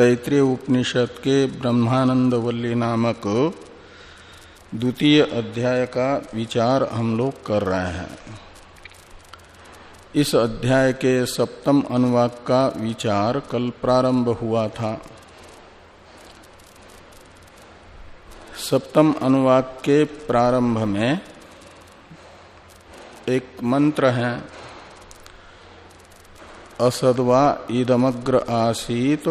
तैतृय उपनिषद के ब्रह्मानंद वल्ली नामक द्वितीय अध्याय का विचार हम लोग कर रहे हैं। इस अध्याय के सप्तम अनुवाक का विचार कल प्रारंभ हुआ था। सप्तम अनुवाक के प्रारंभ में एक मंत्र है, असदवा इदमग्र आसीत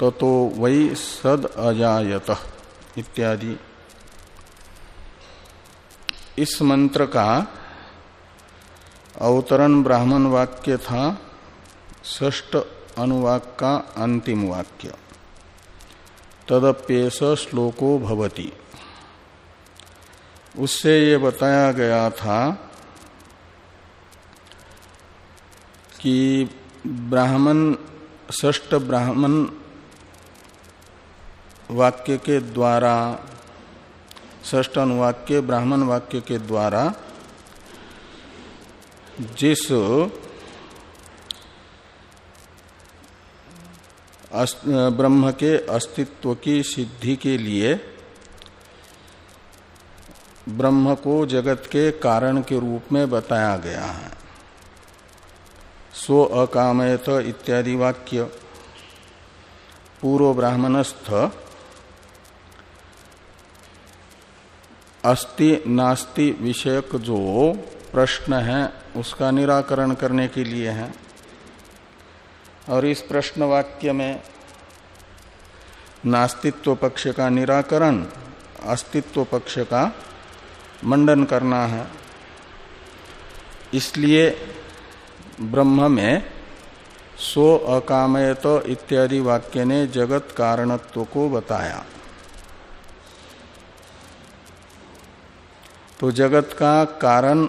ततो वै सद अजायत इत्यादि। इस मंत्र का अवतरण ब्राह्मण वाक्य था ष्ट अनुवाक का अंतिम वाक्य। तदप्येस श्लोको भवति। उससे ये बताया गया था कि ब्राह्मण ष्ट ब्राह्मण वाक्य के द्वारा ष्ट अनुवाक्य, ब्राह्मण वाक्य के द्वारा, जिस ब्रह्म के अस्तित्व की सिद्धि के लिए, ब्रह्म को जगत के कारण के रूप में बताया गया है। स्व अकामयत इत्यादि वाक्य, पूर्व ब्राह्मणस्थ अस्ति नास्ति विषयक जो प्रश्न है, उसका निराकरण करने के लिए है। और इस प्रश्न वाक्य में नास्तित्व पक्ष का निराकरण, अस्तित्व पक्ष का मंडन करना है। इसलिए ब्रह्म में सो अकामयत इत्यादि वाक्य ने जगत कारणत्व को बताया। तो जगत का कारण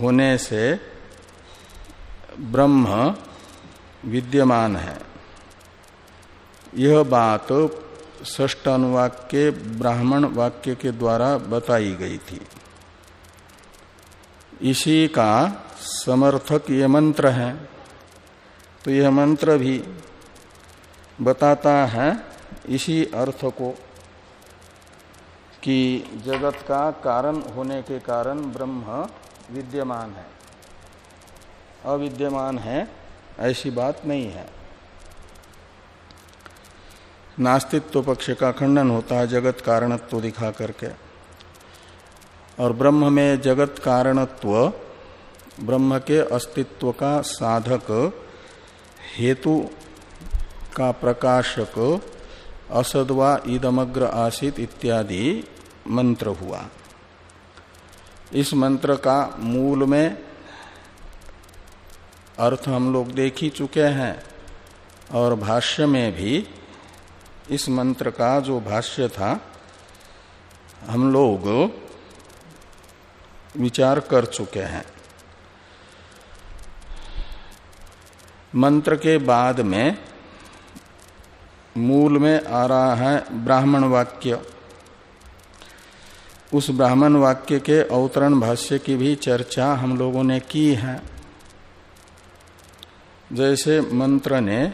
होने से ब्रह्म विद्यमान है। यह बात ष्ट अनुवाक के ब्राह्मण वाक्य के द्वारा बताई गई थी। इसी का समर्थक ये मंत्र है। तो यह मंत्र भी बताता है इसी अर्थ को। कि जगत का कारण होने के कारण ब्रह्म विद्यमान है। अविद्यमान है, ऐसी बात नहीं है। नास्तित्व पक्ष का खंडन होता है जगत कारणत्व दिखा करके। और ब्रह्म में जगत कारणत्व, ब्रह्म के अस्तित्व का साधक, हेतु का प्रकाशक, असद असदवा ईदमग्र आसित इत्यादि मंत्र हुआ। इस मंत्र का मूल में अर्थ हम लोग देख ही चुके हैं और भाष्य में भी इस मंत्र का जो भाष्य था, हम लोग विचार कर चुके हैं। मंत्र के बाद में मूल में आ रहा है ब्राह्मण वाक्य। उस ब्राह्मण वाक्य के अवतरण भाष्य की भी चर्चा हम लोगों ने की है। जैसे मंत्र ने,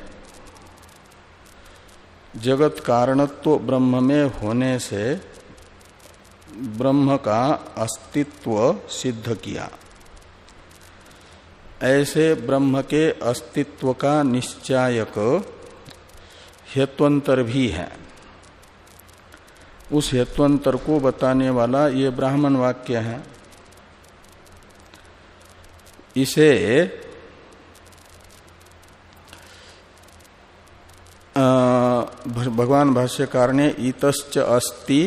जगत कारणत्व ब्रह्म में होने से ब्रह्म का अस्तित्व सिद्ध किया। ऐसे ब्रह्म के अस्तित्व का निश्चायक हेत्वंतर भी है। उस हेत्वंतर को बताने वाला ये ब्राह्मण वाक्य है। इसे भगवान भाष्यकार ने ईतश्च अस्ति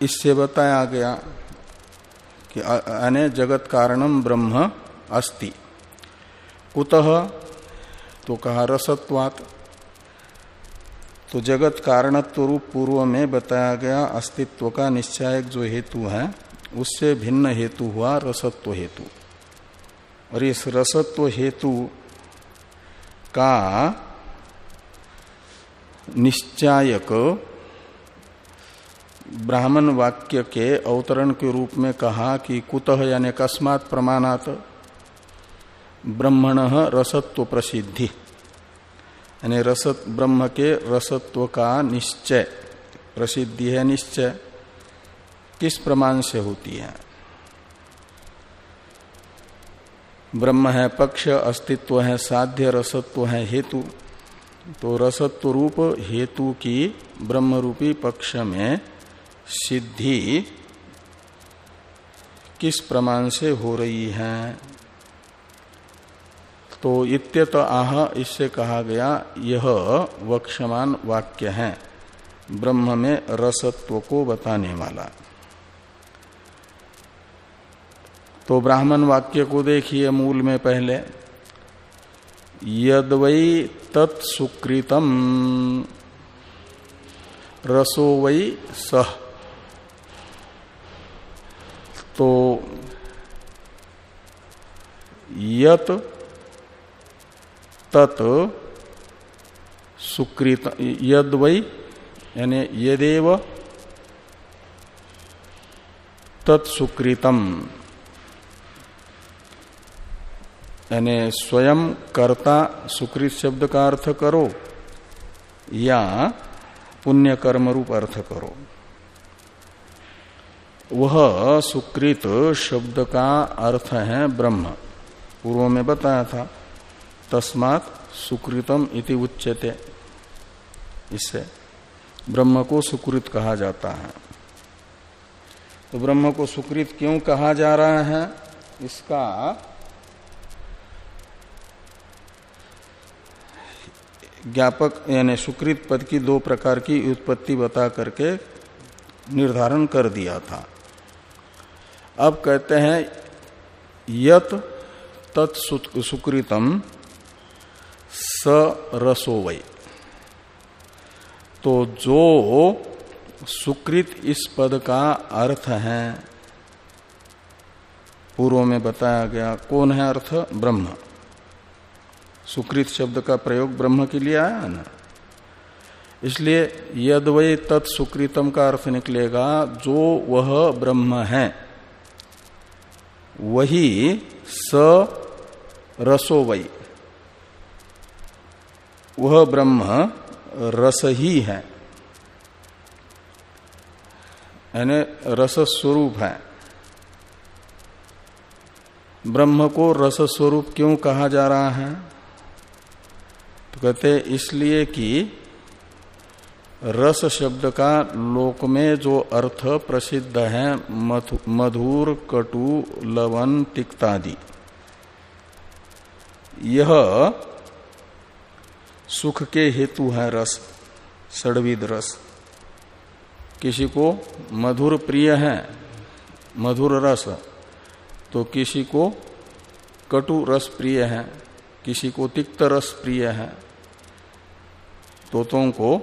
इससे बताया गया कि अने जगत कारणम ब्रह्म अस्ति। कुतः तो कहा रसत्वात तो जगत कारणत्व रूप पूर्व में बताया गया अस्तित्व का निश्चायक जो हेतु है, उससे भिन्न हेतु हुआ रसत्व हेतु। और इस रसत्व हेतु का निश्चायक ब्राह्मण वाक्य के अवतरण के रूप में कहा कि कुतः यानी अकस्मात प्रमाणात ब्रह्मण रसत्व प्रसिद्धि। यानी रसत ब्रह्म के रसत्व का निश्चय, प्रसिद्धि है निश्चय, किस प्रमाण से होती है? ब्रह्म है पक्ष, अस्तित्व है साध्य, रसत्व है हेतु। तो रसत्व रूप हेतु की ब्रह्म रूपी पक्ष में सिद्धि किस प्रमाण से हो रही है? तो इत्यत आह, इससे कहा गया, यह वक्षमान वाक्य है। ब्रह्म में रसत्व को बताने वाला। तो ब्राह्मण वाक्य को देखिए मूल में पहले। यदवै तत्सुकृतम, रसो वै सह तो यत तत् सुकृत, यद वै, यानी यदेव तत्सुकृतम यानी स्वयं कर्ता सुकृत शब्द का अर्थ करो, या पुण्य कर्म रूप अर्थ करो। वह सुकृत शब्द का अर्थ है ब्रह्म। पूर्व में बताया था। तस्मात सुकृतम इति उच्यते। इससे ब्रह्म को सुकृत कहा जाता है। तो ब्रह्म को सुकृत क्यों कहा जा रहा है? इसका ज्ञापक यानी सुकृत पद की दो प्रकार की उत्पत्ति बता करके निर्धारण कर दिया था। अब कहते हैं, यत तत्सुकृतम स रसो वै तो जो सुकृत इस पद का अर्थ है, पूर्व में बताया गया कौन है अर्थ? ब्रह्म। सुकृत शब्द का प्रयोग ब्रह्म के लिए आया ना? इसलिए यद वै तत्सुकृतम का अर्थ निकलेगा, जो वह ब्रह्म है, वही स रसो वै वह ब्रह्म रस ही है। यानी रस स्वरूप है। ब्रह्म को रस स्वरूप क्यों कहा जा रहा है? तो कहते इसलिए कि रस शब्द का लोक में जो अर्थ प्रसिद्ध है मधुर, कटु लवन तिक्तादि, यह सुख के हेतु है रस, सड़विद रस। किसी को मधुर प्रिय है, मधुर रस तो किसी को कटु रस प्रिय है, किसी को तिक्त रस प्रिय है। तोतों को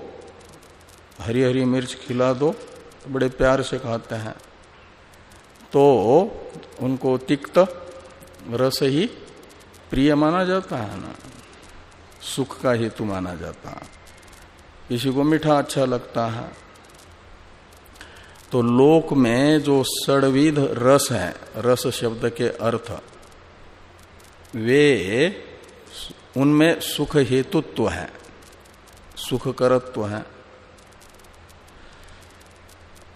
हरी हरी मिर्च खिला दो तो बड़े प्यार से खाते हैं। तो उनको तिक्त रस ही प्रिय माना जाता है ना। सुख का हेतु माना जाता है। किसी को मीठा अच्छा लगता है। तो लोक में जो सड़विध रस है, रस शब्द के अर्थ, वे उनमें सुख हेतुत्व है सुख करत्व है।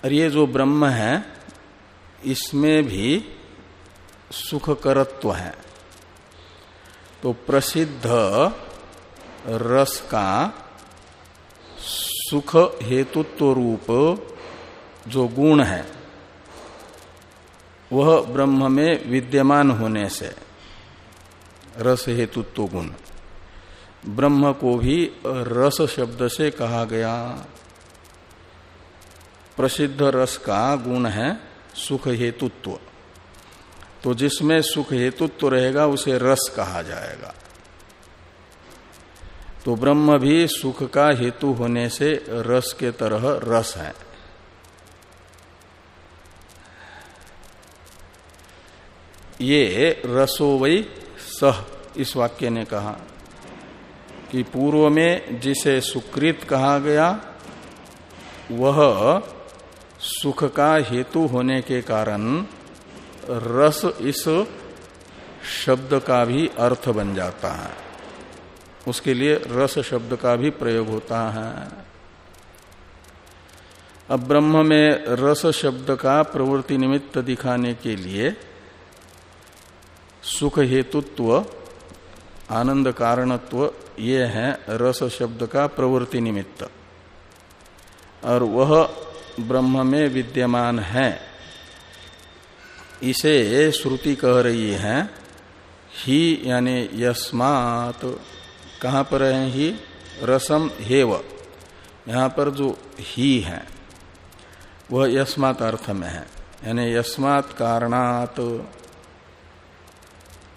और ये जो ब्रह्म है, इसमें भी सुख करत्व है। तो प्रसिद्ध रस का सुख हेतुत्व रूप जो गुण है, वह ब्रह्म में विद्यमान होने से रस हेतुत्व गुण। ब्रह्म को भी रस शब्द से कहा गया। प्रसिद्ध रस का गुण है सुख हेतुत्व। तो जिसमें सुख हेतुत्व रहेगा, उसे रस कहा जाएगा। तो ब्रह्म भी सुख का हेतु होने से रस के तरह रस है। ये रसो वही सह, इस वाक्य ने कहा कि पूर्व में जिसे सुकृत कहा गया, वह सुख का हेतु होने के कारण रस इस शब्द का भी अर्थ बन जाता है। उसके लिए रस शब्द का भी प्रयोग होता है। अब ब्रह्म में रस शब्द का प्रवृत्ति निमित्त दिखाने के लिए सुख हेतुत्व, आनंद कारणत्व, ये है रस शब्द का प्रवृत्ति निमित्त। और वह ब्रह्म में विद्यमान है। इसे श्रुति कह रही है, ही यानी यस्मात। कहाँ पर है ही? रसम हेव। यहाँ पर जो ही है, वह यस्मात अर्थ में है। यानी यस्मात कारणात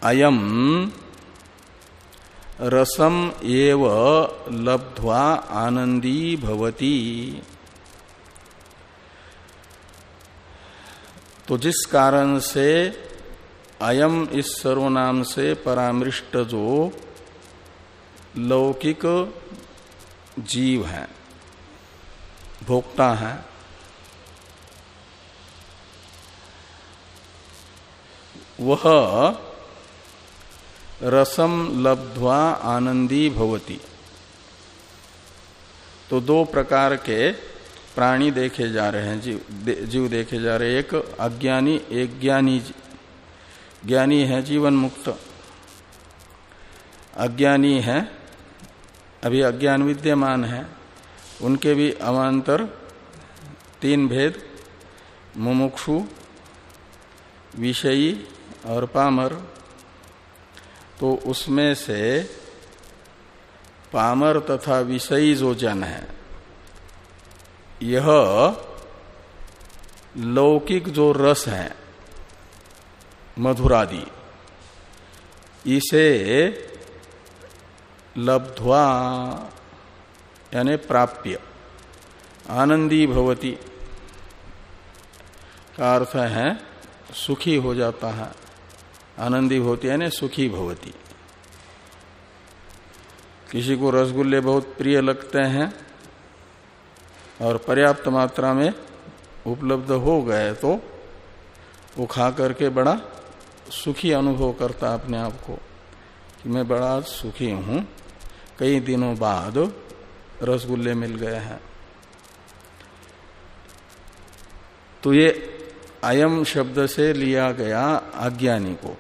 अयम रसम एव लब्ध्वा आनंदी भवती। तो जिस कारण से अयम इस सर्वनाम से परामृष्ट जो लौकिक जीव है भोक्ता है। वह रसम लब्ध्वा आनंदी भवती। तो दो प्रकार के प्राणी देखे जा रहे हैं जीव दे, जीव देखे जा रहे हैं। एक अज्ञानी एक ज्ञानी ज्ञानी है जीवन मुक्त अज्ञानी है अभी अज्ञान विद्यमान है। उनके भी अवान्तर तीन भेद, मुमुक्षु, विषयी और पामर। तो उसमें से पामर तथा विषयी जो जन है, यह लौकिक जो रस है, मधुरादि, इसे लब्ध्वा, यानी प्राप्य। आनंदी भवती। का अर्थ है, सुखी हो जाता है। आनंदी भवती, यानी सुखी भवती। किसी को रसगुल्ले बहुत प्रिय लगते हैं और पर्याप्त मात्रा में उपलब्ध हो गए तो वो खा करके बड़ा सुखी अनुभव करता अपने आप को कि मैं बड़ा सुखी हूँ। कई दिनों बाद रसगुल्ले मिल गए हैं। तो ये अयम शब्द से लिया गया अज्ञानी को,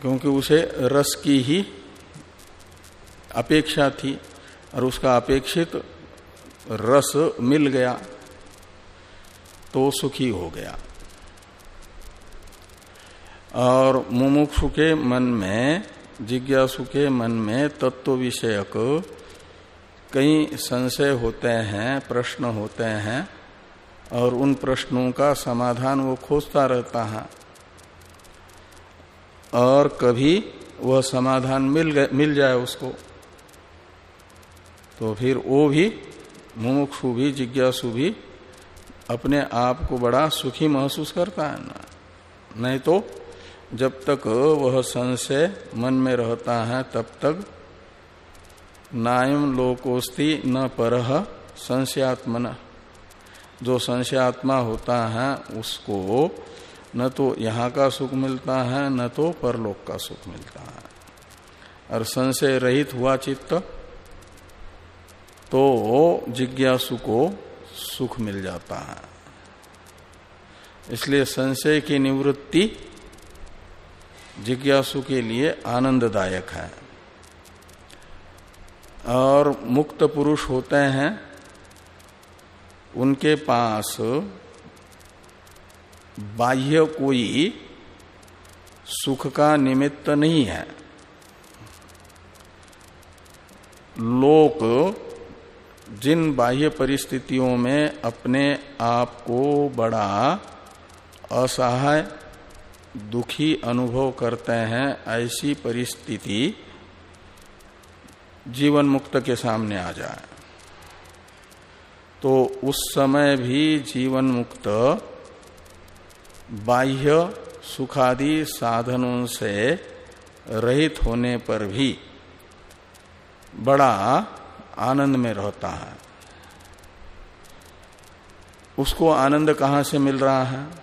क्योंकि उसे रस की ही अपेक्षा थी और उसका अपेक्षित रस मिल गया तो सुखी हो गया। और मुमुक्षु के मन में जिज्ञासु के मन में तत्व विषयक कई संशय होते हैं, प्रश्न होते हैं, और उन प्रश्नों का समाधान वो खोजता रहता है। और कभी वह समाधान मिल मिल जाए उसको तो फिर वो भी मुमुक्षु भी, जिज्ञासु भी अपने आप को बड़ा सुखी महसूस करता है ना। नहीं तो जब तक वह संशय मन में रहता है, तब तक नायम लोकोस्ति न पर संशयात्मन। जो संशयात्मा होता है, उसको न तो यहाँ का सुख मिलता है, न तो परलोक का सुख मिलता है। और संशय रहित हुआ चित्त तो जिज्ञासु को सुख मिल जाता है। इसलिए संशय की निवृत्ति जिज्ञासु के लिए आनंददायक है। और मुक्त पुरुष होते हैं, उनके पास बाह्य कोई सुख का निमित्त नहीं है। लोक जिन बाह्य परिस्थितियों में अपने आप को बड़ा असहाय दुखी अनुभव करते हैं ऐसी परिस्थिति जीवन मुक्त के सामने आ जाए। तो उस समय भी जीवन मुक्त बाह्य सुखादि साधनों से रहित होने पर भी बड़ा आनंद में रहता है। उसको आनंद कहाँ से मिल रहा है?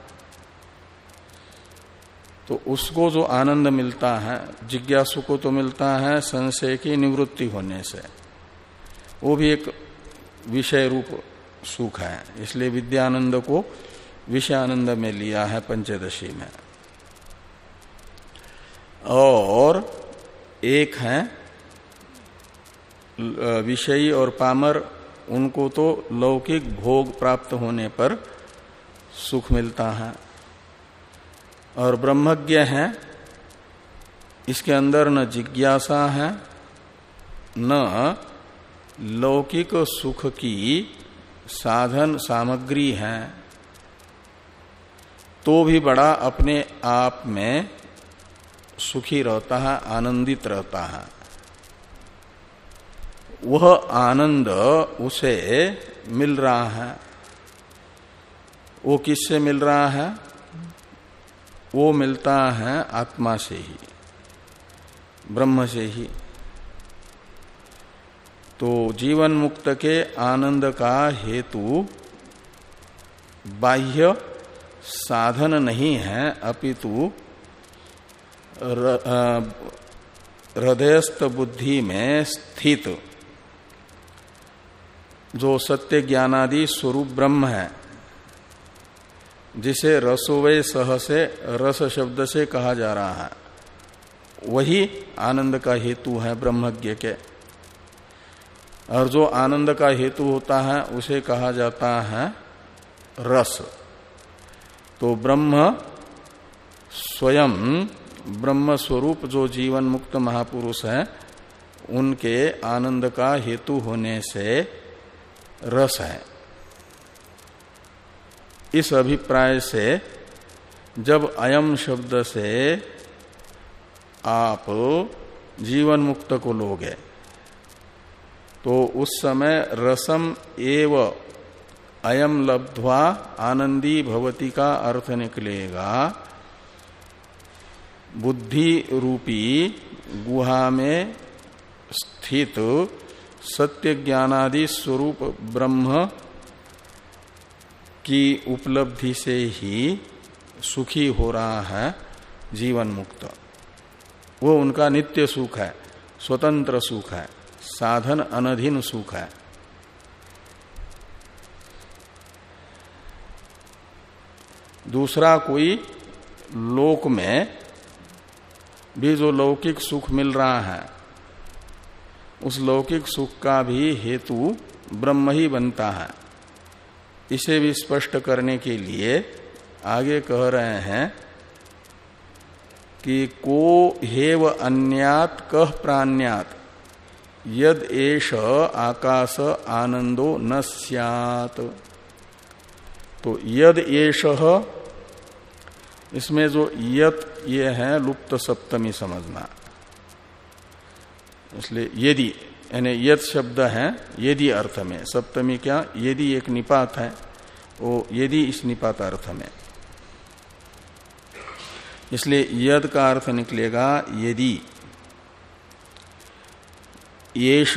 तो उसको जो आनंद मिलता है, जिज्ञासु को तो मिलता है, संशय की निवृत्ति होने से। वो भी एक विषय रूप सुख है। इसलिए विद्यानंद को विषयानंद में लिया है पंचदशी में। और एक है, विषयी और पामर, उनको तो लौकिक भोग प्राप्त होने पर सुख मिलता है। और ब्रह्मज्ञ है, इसके अंदर न जिज्ञासा है, न लौकिक सुख की साधन सामग्री है। तो भी बड़ा अपने आप में सुखी रहता है, आनंदित रहता है। वह आनंद उसे मिल रहा है। वो किससे मिल रहा है? वो मिलता है आत्मा से ही, ब्रह्म से ही। तो जीवन मुक्त के आनंद का हेतु बाह्य साधन नहीं है, अपितु हृदयस्थ बुद्धि में स्थित। जो सत्य ज्ञानादि स्वरूप ब्रह्म है जिसे रसोवय सह से रस शब्द से कहा जा रहा है, वही आनंद का हेतु है ब्रह्मज्ञ के। और जो आनंद का हेतु होता है, उसे कहा जाता है रस। तो ब्रह्म स्वयं, ब्रह्म स्वरूप जो जीवन मुक्त महापुरुष है, उनके आनंद का हेतु होने से रस है। इस अभिप्राय से जब अयम शब्द से आप जीवन मुक्त को लोगे तो उस समय रसम एव अयम लब्ध्वा आनंदी भवती का अर्थ निकलेगा। बुद्धि रूपी गुहा में स्थित सत्य ज्ञानादि स्वरूप ब्रह्म की उपलब्धि से ही सुखी हो रहा है जीवन मुक्त वो उनका नित्य सुख है, स्वतंत्र सुख है, साधन अनधीन सुख है। दूसरा कोई लोक में भी जो लौकिक सुख मिल रहा है, उस लौकिक सुख का भी हेतु ब्रह्म ही बनता है। इसे भी स्पष्ट करने के लिए आगे कह रहे हैं कि को हेव अन्यात, कह प्राण्यात, यद एष आकाश आनंदो न सियात। तो यद एष, इसमें जो यत, ये है लुप्त सप्तमी समझना। इसलिए यदि यानी यद शब्द है, यदि अर्थ में। सप्तमी क्या? यदि एक निपात है, वो यदि इस निपात अर्थ में। इसलिए यद का अर्थ निकलेगा यदि। येष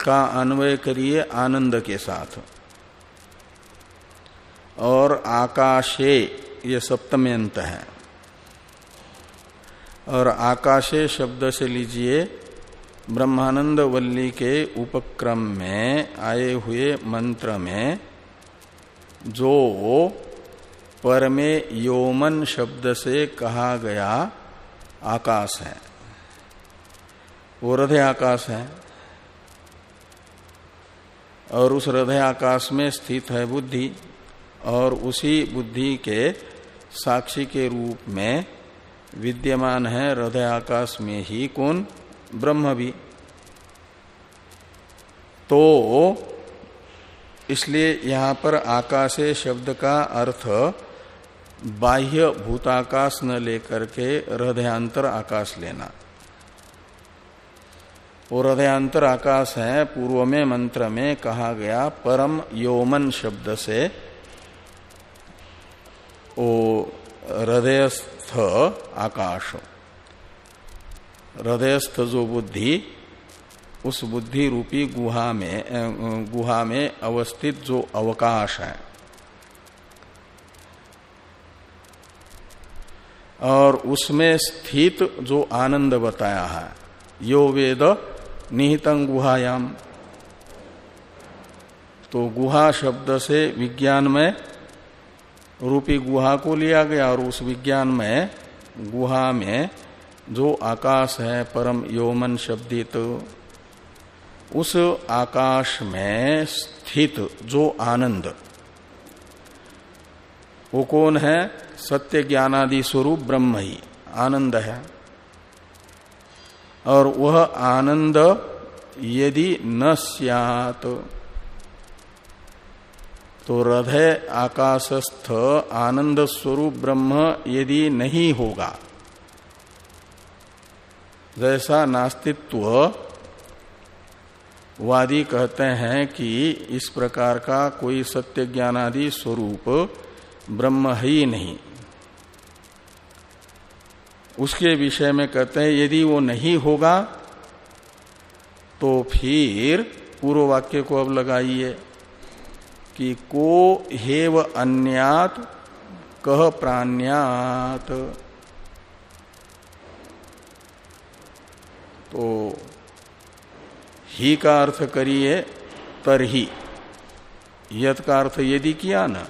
का अन्वय करिए आनंद के साथ। और आकाशे, ये सप्तमे अंत है। और आकाशे शब्द से लीजिए ब्रह्मानंद वल्ली के उपक्रम में, आए हुए मंत्र में, जो परमे योमन शब्द से कहा गया आकाश है। वो हृदय आकाश है। और उस हृदय आकाश में स्थित है बुद्धि, और उसी बुद्धि के साक्षी के रूप में विद्यमान है हृदय आकाश में ही कौन? ब्रह्म भी। तो इसलिए यहाँ पर आकाशे शब्द का अर्थ बाह्य भूताकाश न लेकर के हृदयांतर आकाश लेना। और हृदयांतर आकाश है, पूर्व में मंत्र में कहा गया परम योमन शब्द से। ओ हृदयस्थ आकाश। हृदयस्थ जो बुद्धि, उस बुद्धि रूपी गुहा में गुहा में अवस्थित जो अवकाश है। और उसमें स्थित जो आनंद बताया है, यो वेद निहितं गुहायाम तो गुहा शब्द से विज्ञान में रूपी गुहा को लिया गया, और उस विज्ञान में गुहा में जो आकाश है परम योमन शब्दित, उस आकाश में स्थित जो आनंद। वो कौन है? सत्य ज्ञानादि स्वरूप ब्रह्म ही आनंद है। और वह आनंद यदि न सियात तो हृदय आकाशस्थ आनंद स्वरूप ब्रह्म यदि नहीं होगा। जैसा नास्तित्व वादी कहते हैं कि इस प्रकार का कोई सत्य ज्ञानादि स्वरूप ब्रह्म है नहीं। उसके विषय में कहते हैं, यदि वो नहीं होगा तो फिर पूर्व वाक्य को अब लगाइए कि को हेव अन्यात कह प्राण्यात। तो ही का अर्थ करिए तर ही। यद का अर्थ यदि किया ना,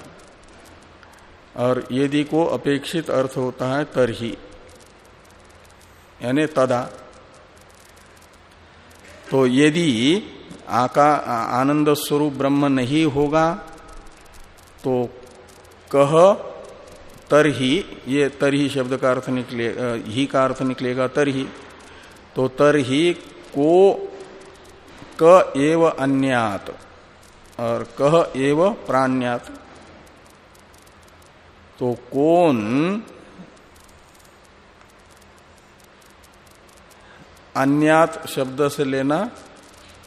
और यदि को अपेक्षित अर्थ होता है तरही यानी तदा। तो यदि आका, आनंद स्वरूप ब्रह्म नहीं होगा तो कह तरही ये तर ही शब्द का अर्थ निकले ही का अर्थ निकलेगा तरही तो तर ही को क एव अन्यात और कह एव प्राण्यात। तो कौन अन्यात शब्द से लेना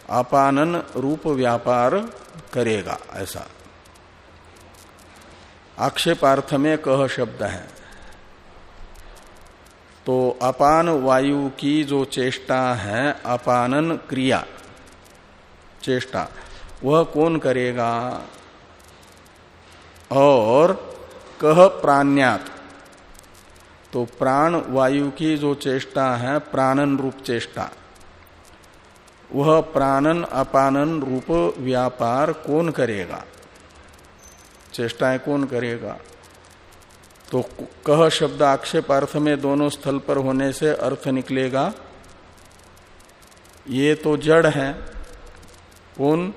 अपानन रूप व्यापार करेगा, ऐसा। आक्षेपार्थ में कह शब्द है। तो अपान वायु की जो चेष्टा है, अपानन क्रिया। चेष्टा। वह कौन करेगा? और कह प्राण्यात। तो प्राण वायु की जो चेष्टा है, प्राणन रूप चेष्टा। वह प्राणन, अपानन रूप व्यापार कौन करेगा? चेष्टाएँ कौन करेगा? तो कह शब्द आक्षेप अर्थ में दोनों स्थल पर होने से अर्थ निकलेगा। ये तो जड़ है। उन,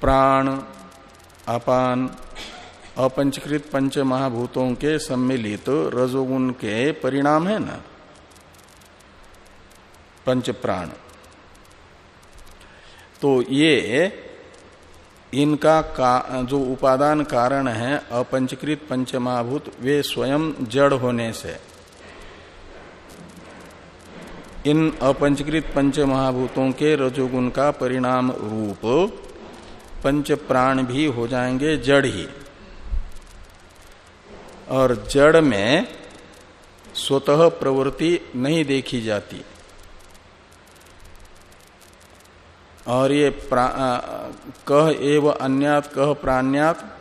प्राण, अपान, अपंचकृत पंच महाभूतों के सम्मिलित रजोगुण के परिणाम है ना? पंच प्राण तो ये इनका का, जो उपादान कारण है, अपंचकृत पंच महाभूत वे स्वयं जड़ होने से। इन अपंचकृत पंच महाभूतों के रजोगुण का परिणाम रूप, पंच प्राण भी हो जाएँगे जड़ ही। और जड़ में स्वतः प्रवृत्ति नहीं देखी जाती। और ये कह एव अन्यात, कह प्राण्यात,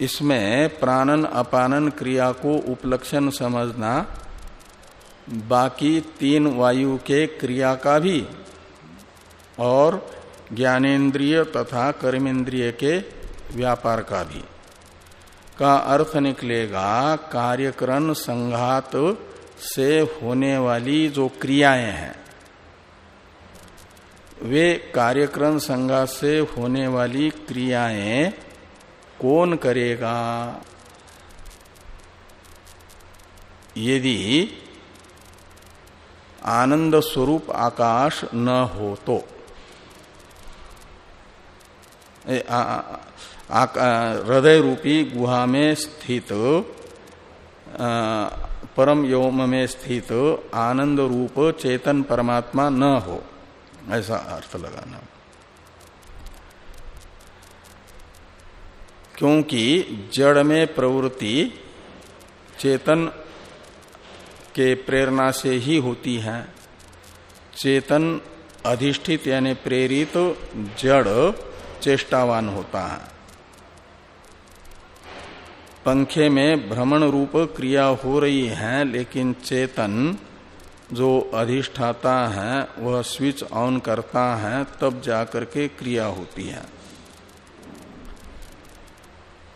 इसमें प्राणन अपानन क्रिया को उपलक्षण समझना, बाकी तीन वायु के क्रिया का भी, और ज्ञानेन्द्रिय तथा कर्मेंद्रिय के व्यापार का भी। का अर्थ निकलेगा, कार्यकरण संघात से होने वाली जो क्रियाएँ हैं। वे कार्यक्रम संघात से होने वाली क्रियाएँ कौन करेगा? यदि आनंद स्वरूप आकाश न हो तो। हृदय रूपी गुहा में स्थित परम योम में स्थित आनंद रूप चेतन परमात्मा न हो। ऐसा अर्थ लगाना। क्योंकि जड़ में प्रवृत्ति चेतन के प्रेरणा से ही होती है। चेतन अधिष्ठित यानी प्रेरित तो जड़ चेष्टावान होता है। पंखे में भ्रमण रूप क्रिया हो रही है, लेकिन चेतन जो अधिष्ठाता है, वह स्विच ऑन करता है, तब जाकर के क्रिया होती है।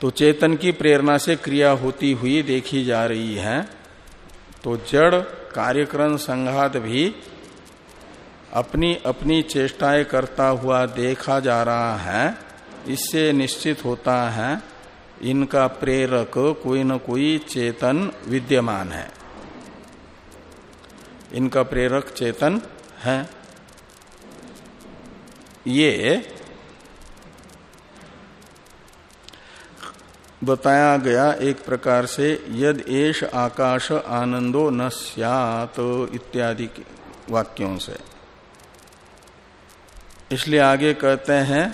तो चेतन की प्रेरणा से क्रिया होती हुई देखी जा रही है। तो जड़ कार्यक्रम संघात भी अपनी अपनी चेष्टाएँ करता हुआ देखा जा रहा है। इससे निश्चित होता है, इनका प्रेरक कोई न कोई चेतन विद्यमान है। इनका प्रेरक चेतन है। ये बताया गया एक प्रकार से, यद एश आकाश आनंदो न सत इत्यादि वाक्यों से। इसलिए आगे कहते हैं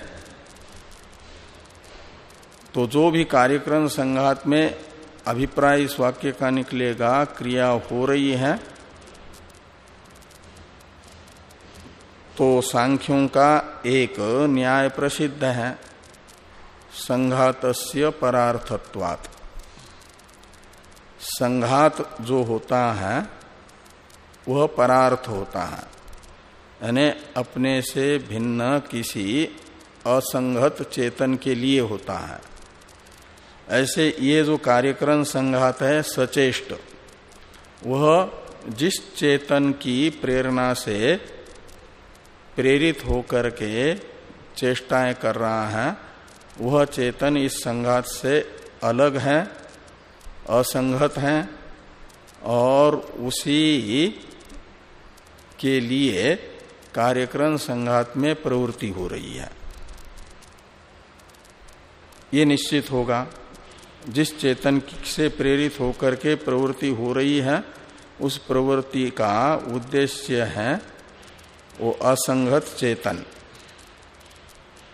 तो जो भी कार्यक्रम संघात में अभिप्राय इस वाक्य का निकलेगा, क्रिया हो रही है तो सांख्यों का एक न्याय प्रसिद्ध है। संघातस्य परार्थत्वात्। संघात जो होता है, वह परार्थ होता है। यानी अपने से भिन्न किसी असंगत चेतन के लिए होता है। ऐसे ये जो कार्यक्रम संघात है, सचेष्ट, वह जिस चेतन की प्रेरणा से प्रेरित होकर के चेष्टाएँ कर रहा है। वह चेतन इस संघात से अलग है, असंगत है और उसी के लिए कार्यक्रम संघात में प्रवृत्ति हो रही है। ये निश्चित होगा। जिस चेतन से प्रेरित होकर के प्रवृत्ति हो रही है, उस प्रवृत्ति का उद्देश्य है वो असंगत चेतन।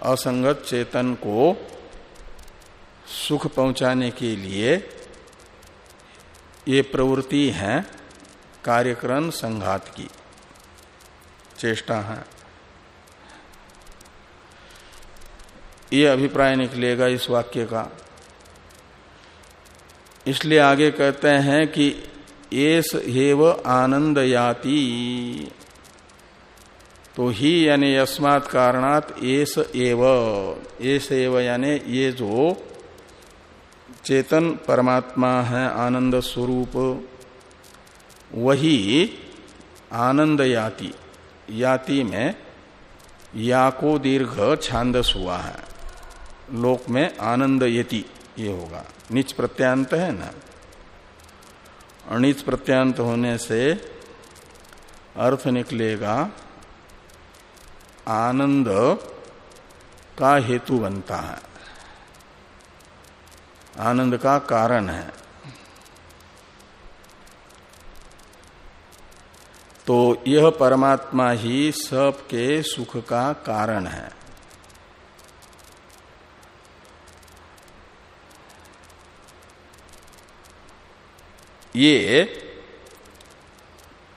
असंगत चेतन को सुख पहुँचाने के लिए ये प्रवृत्ति है कार्यक्रम संघात की। चेष्टा है। ये अभिप्राय निकलेगा इस वाक्य का। इसलिए आगे कहते हैं कि एस हेव आनंद याति तो ही यानी अस्मात् कारणात एस एव। एस एव यानी ये जो चेतन परमात्मा है, आनंद स्वरूप, वही आनंद याति। याति में या को दीर्घ छांदस हुआ है। लोक में आनंद यति, ये होगा। निच प्रत्यांत है ना? अणिच प्रत्यांत होने से अर्थ निकलेगा आनंद का हेतु बनता है। आनंद का कारण है। तो यह परमात्मा ही सबके सुख का कारण है। ये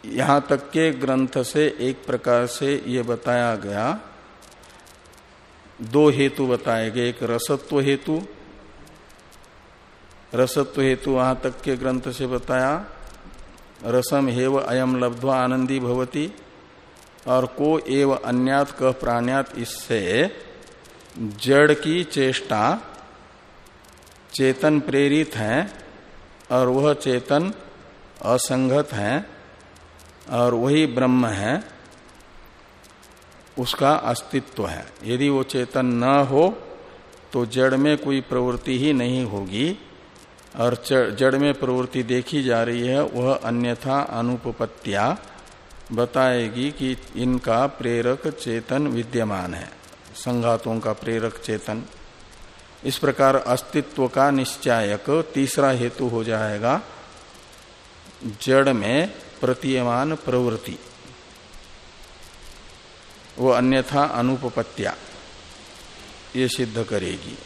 यहाँ तक के ग्रंथ से एक प्रकार से ये बताया गया। दो हेतु बताए गए, एक रसत्व हेतु। रसत्व हेतु वहाँ तक के ग्रंथ से बताया। रसम हेव अयम लब्ध्वा आनंदी भवती। और को एव अन्यात कह प्राण्यात इससे जड़ की चेष्टा चेतन प्रेरित है और वह चेतन असंगत है। और वही ब्रह्म है, उसका अस्तित्व है। यदि वो चेतन न हो तो जड़ में कोई प्रवृत्ति ही नहीं होगी, और जड़ में प्रवृत्ति देखी जा रही है, वह अन्यथा अनुपत्या बताएगी कि इनका प्रेरक चेतन विद्यमान है, संघातों का प्रेरक चेतन। इस प्रकार अस्तित्व का निश्चायक तीसरा हेतु हो जाएगा, जड़ में प्रतीयमान प्रवृत्ति। वो अन्यथा अनुपत्या ये सिद्ध करेगी।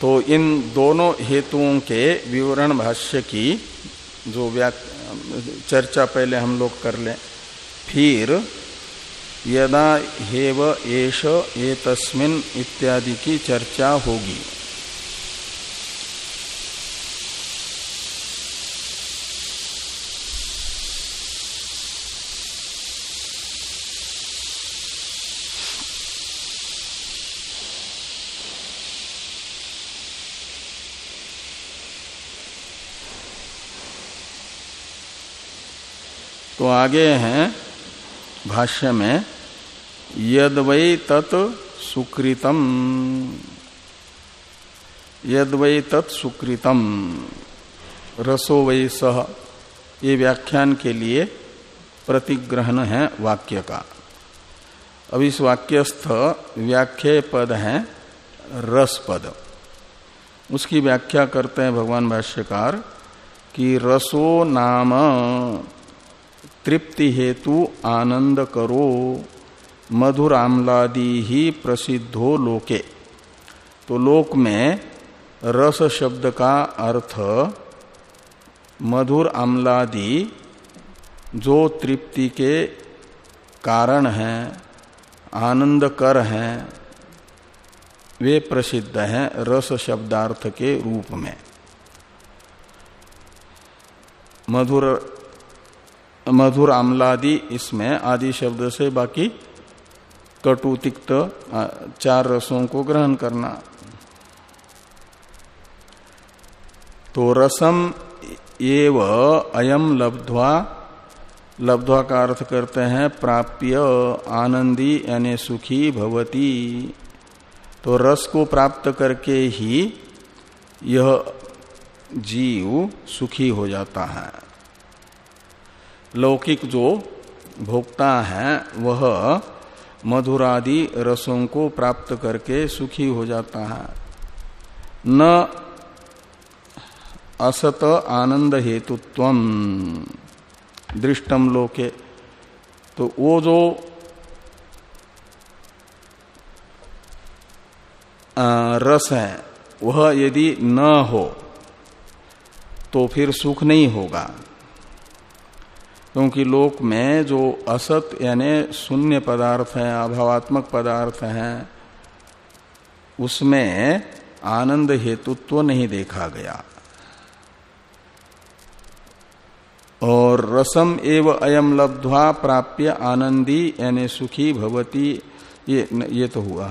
तो इन दोनों हेतुओं के विवरण भाष्य की जो चर्चा पहले हम लोग कर लें, फिर यदा हेव एष एतस्मिन इत्यादि की चर्चा होगी। तो आगे हैं भाष्य में यद वै तत् सुकृतम। यद वै तत् सुकृतम। रसो वै सह ये व्याख्यान के लिए प्रतिग्रहण है वाक्य का। अब इस वाक्यस्थ व्याख्या पद है रस पद। उसकी व्याख्या करते हैं भगवान भाष्यकार कि रसो नाम तृप्ति हेतु आनंद करो। मधुर आमलादि ही प्रसिद्धो लोके। तो लोक में रस शब्द का अर्थ मधुर आमलादि जो तृप्ति के कारण हैं आनंद कर हैं, वे प्रसिद्ध हैं रस शब्दार्थ के रूप में। मधुर मधुर आमलादि इसमें आदि शब्द से बाकी कटु तिक्त चार रसों को ग्रहण करना। तो रसम एव अयम लब्ध्वा लब्ध्वा का अर्थ करते हैं प्राप्य, आनंदी, यानी सुखी भवती। तो रस को प्राप्त करके ही यह जीव सुखी हो जाता है। लौकिक जो भोक्ता है, वह मधुरादि रसों को प्राप्त करके सुखी हो जाता है। न असत आनंद हेतुत्व दृष्टम लोके। तो वो जो रस है, वह यदि न हो तो फिर सुख नहीं होगा। क्योंकि लोक में जो असत यानी शून्य पदार्थ है, अभावात्मक पदार्थ हैं, उसमें आनंद हेतुत्व नहीं देखा गया। और रसम एव अयम लब्ध्वा प्राप्य आनंदी यानी सुखी भवती, ये ये तो हुआ।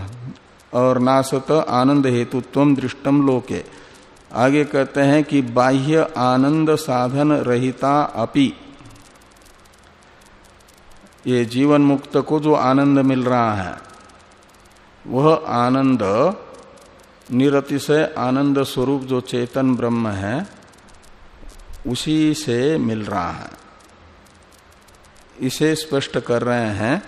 और नासत आनंद हेतुत्व दृष्टम लोके। आगे कहते हैं कि बाह्य आनंद साधन रहिता अपि। ये जीवन मुक्त को जो आनंद मिल रहा है, वह आनंद निरतिशय आनंद स्वरूप जो चेतन ब्रह्म है, उसी से मिल रहा है। इसे स्पष्ट कर रहे हैं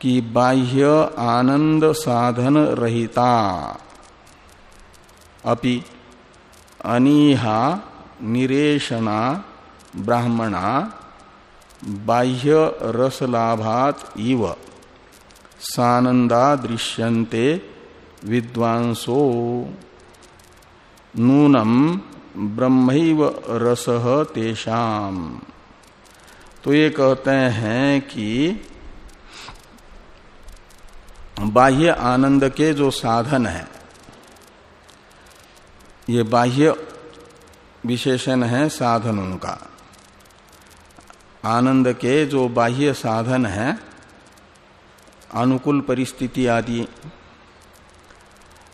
कि बाह्य आनंद साधन रहिता, अपि अनीहा निरेशना ब्राह्मणा बाह्य रसलाभात इव। सानंदा दृश्यन्ते विद्वांसो। नूनम ब्रह्म रस तेषाम। तो ये कहते हैं कि बाह्य आनंद के जो साधन है, ये बाह्य विशेषण है साधनों का। आनंद के जो बाह्य साधन है, अनुकूल परिस्थिति आदि,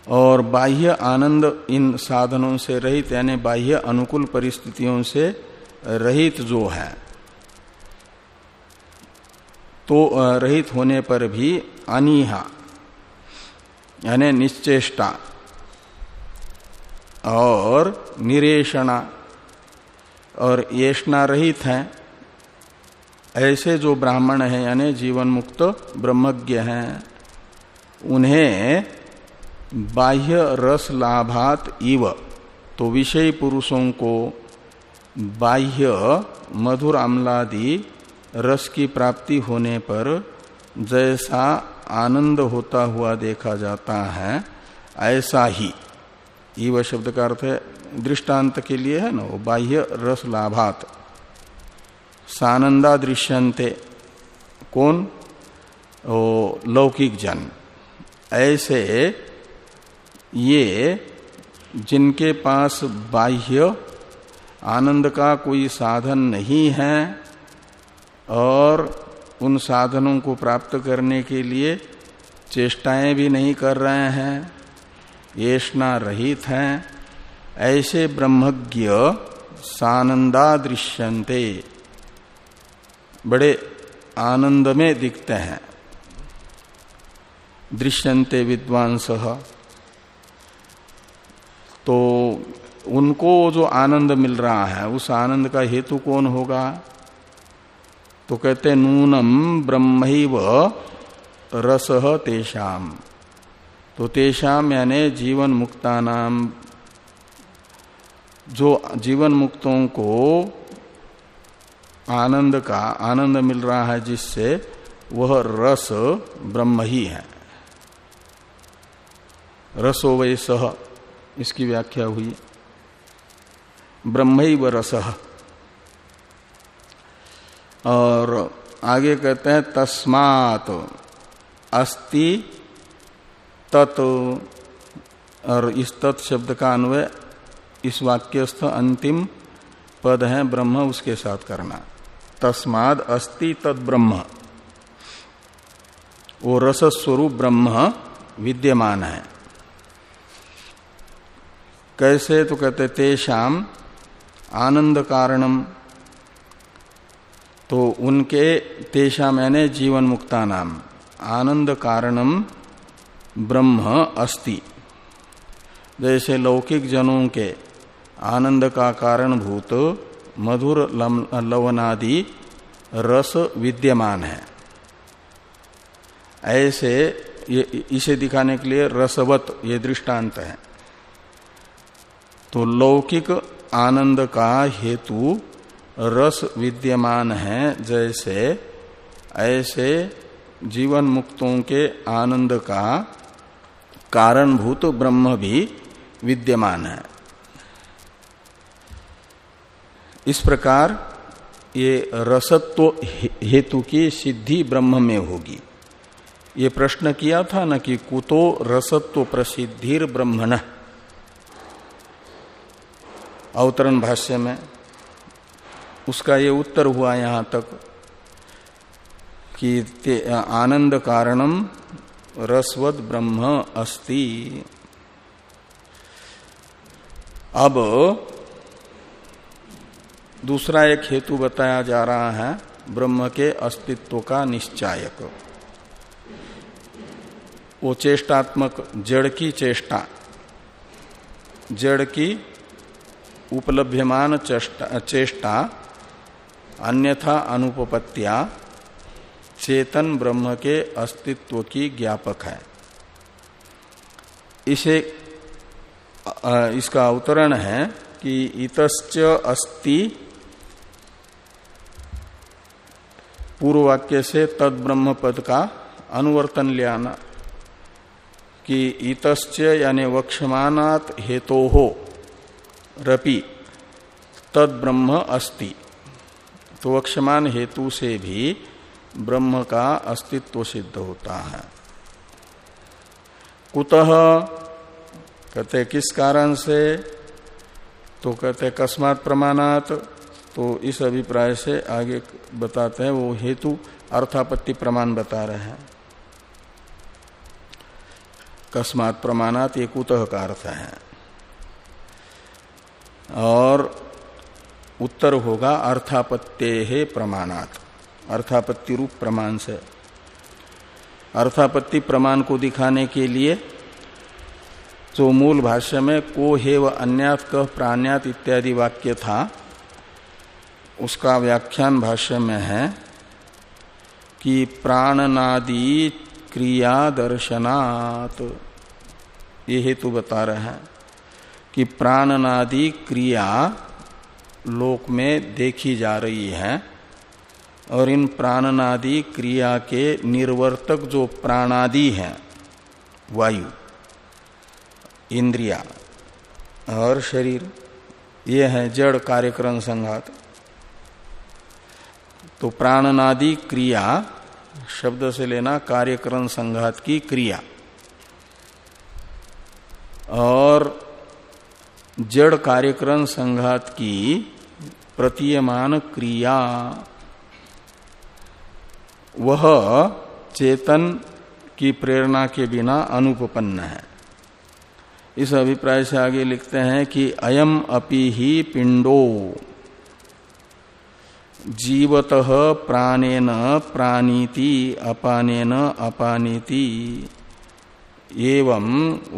और बाह्य आनंद इन साधनों से रहित, यानी बाह्य अनुकूल परिस्थितियों से रहित जो है तो रहित होने पर भी अनिहा, यानी निश्चेष्टा, और निरेशना और येषणा रहित है। ऐसे जो ब्राह्मण हैं, यानी जीवन मुक्त ब्रह्मज्ञ हैं, उन्हें बाह्य रस लाभात इव तो विषय पुरुषों को बाह्य मधुर अम्लादि रस की प्राप्ति होने पर जैसा आनंद होता हुआ देखा जाता है, ऐसा ही। इव शब्द का अर्थ है, दृष्टांत के लिए है ना, वो बाह्य रस लाभात। सानंदा दृश्यंते कौन? ओ, लौकिक जन। ऐसे ये जिनके पास बाह्य आनंद का कोई साधन नहीं है और उन साधनों को प्राप्त करने के लिए चेष्टाएँ भी नहीं कर रहे हैं, येषणा रहित हैं, ऐसे ब्रह्मज्ञ सानंदा दृश्यंते बड़े आनंद में दिखते हैं। दृश्यंते विद्वांस। तो उनको जो आनंद मिल रहा है, उस आनंद का हेतु कौन होगा? तो कहते नूनम ब्रह्म रस तेषाम। तो तेषाम यानी जीवन मुक्ता नाम जो जीवन मुक्तों को आनंद का, आनंद मिल रहा है जिससे वह रस ब्रह्म ही है। रसो वै सह, इसकी व्याख्या हुई। ब्रह्म व रस। और आगे कहते हैं, तस्मात अस्ति तत्। और इस तत् शब्द का अन्वय, इस वाक्यस्थ अंतिम पद है ब्रह्म, उसके साथ करना। तस्माद अस्ति तद ब्रह्म। वो रस स्वरूप ब्रह्म विद्यमान है। कैसे? तो कहते, तेषाम आनंद कारणम। तो उनके, तेषा मैंने जीवन मुक्ता नाम। आनंद कारणम ब्रह्म अस्ति। जैसे लौकिक जनों के आनंद का कारणभूत मधुर लवनादि रस विद्यमान है। ऐसे ये, इसे दिखाने के लिए रसवत ये दृष्टांत है। तो लौकिक आनंद का हेतु रस विद्यमान है जैसे, ऐसे जीवन मुक्तों के आनंद का कारणभूत ब्रह्म भी विद्यमान है। इस प्रकार ये रसत्व हेतु की सिद्धि ब्रह्म में होगी। ये प्रश्न किया था न कि कुतो रसत्व प्रसिद्धिर ब्रह्मण। अवतरण भाष्य में उसका ये उत्तर हुआ यहाँ तक कि आनंद कारणम रसवद ब्रह्म अस्ति। अब दूसरा एक हेतु बताया जा रहा है, ब्रह्म के अस्तित्व का निश्चायक। वो चेष्टात्मक, जड़ की चेष्टा। जड़ की उपलभ्यमान चेष्टा अन्यथा अनुपत्या चेतन ब्रह्म के अस्तित्व की ज्ञापक है। इसे इसका अवतरण है कि इतश्च अस्ति पूर्व वाक्य से तद ब्रह्म पद का अनुवर्तन ले आना कि इतश्च यानी वक्षमानात हेतो हो रपि तद ब्रह्म अस्ति। तो वक्षमान हेतु से भी ब्रह्म का अस्तित्व सिद्ध होता है। कुतः कहते किस कारण से? तो कहते कस्मात प्रमाणात तो इस अभिप्राय से आगे बताते हैं, वो हेतु अर्थापत्ति प्रमाण बता रहे हैं। कस्मात प्रमाणात ये कुतः का अर्थ है। और उत्तर होगा, अर्थापत्ते प्रमाणात। अर्थापत्ति रूप प्रमाण से। अर्थापत्ति प्रमाण को दिखाने के लिए जो मूल भाष्य में को हेव अन्यात कह प्राण्यात इत्यादि वाक्य था उसका व्याख्यान भाष्य में है कि प्राणनादि क्रिया दर्शनात् ये हेतु बता रहे हैं कि प्राणनादि क्रिया लोक में देखी जा रही है और इन प्राणनादि क्रिया के निर्वर्तक जो प्राणादि हैं, वायु, इंद्रिया और शरीर, ये है जड़ कार्यक्रम संघात। तो प्राणनादि क्रिया, शब्द से लेना कार्यकरण संघात की क्रिया। और जड़ कार्यकरण संघात की प्रतीयमान क्रिया, वह चेतन की प्रेरणा के बिना अनुपन्न है। इस अभिप्राय से आगे लिखते हैं कि अयम अपि ही पिंडो। जीवत प्राणेन प्राणीति, अपानेन अपानीति। एवं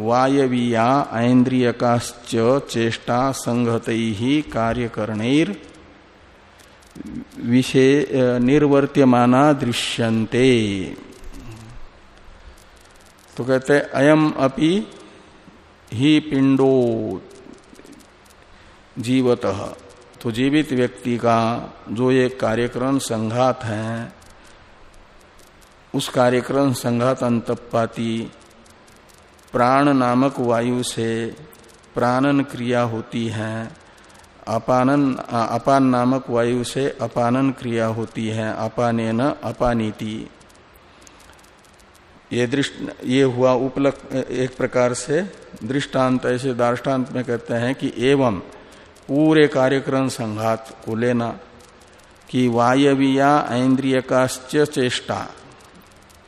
वायवीया ऐन्द्रियकाश्च चेष्टा संगत ही कार्यकरणैर विषय निर्वर्त्यमाना दृश्यन्ते। तो कहते अयम अपि ही पिंडो जीवत। तो जीवित व्यक्ति का जो ये कार्यक्रम संघात है, उस कार्यक्रम संघात अंतपाती प्राण नामक वायु से प्राणन क्रिया होती है, अपानन अपान नामक वायु से अपानन क्रिया होती है अपाने न अपानीति। ये दृष्ट, ये हुआ उपलक एक प्रकार से दृष्टांत, ऐसे दार्टान्त में कहते हैं कि एवं पूरे कार्यक्रम संघात को लेना कि वायवीया ऐन्द्रियकाश्च चेष्टा।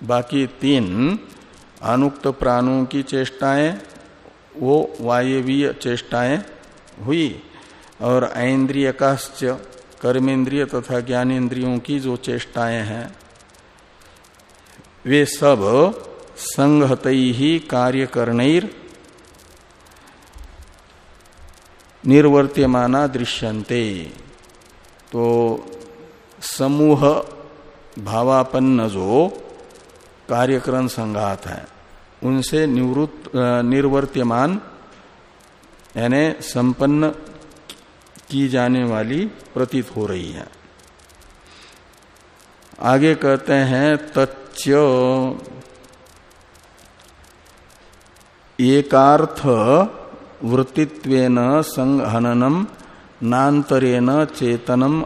बाकी तीन अनुक्त प्राणों की चेष्टाएँ, वो वायवीय चेष्टाएँ हुई और ऐन्द्रियकाश्च कर्मेंद्रिय तथा ज्ञानेन्द्रियों की जो चेष्टाएँ हैं, वे सब संगत ही कार्य करनेर निर्वर्त्यमाना दृश्यन्ते। तो समूह भावापन्न जो कार्यक्रम संघात है। उनसे निवृत्त निर्वर्त्यमान यानी संपन्न की जाने वाली प्रतीत हो रही है। आगे कहते हैं, तच्च एकार्थ वृत्तित्वेन संहननम नान्तरेण चेतनम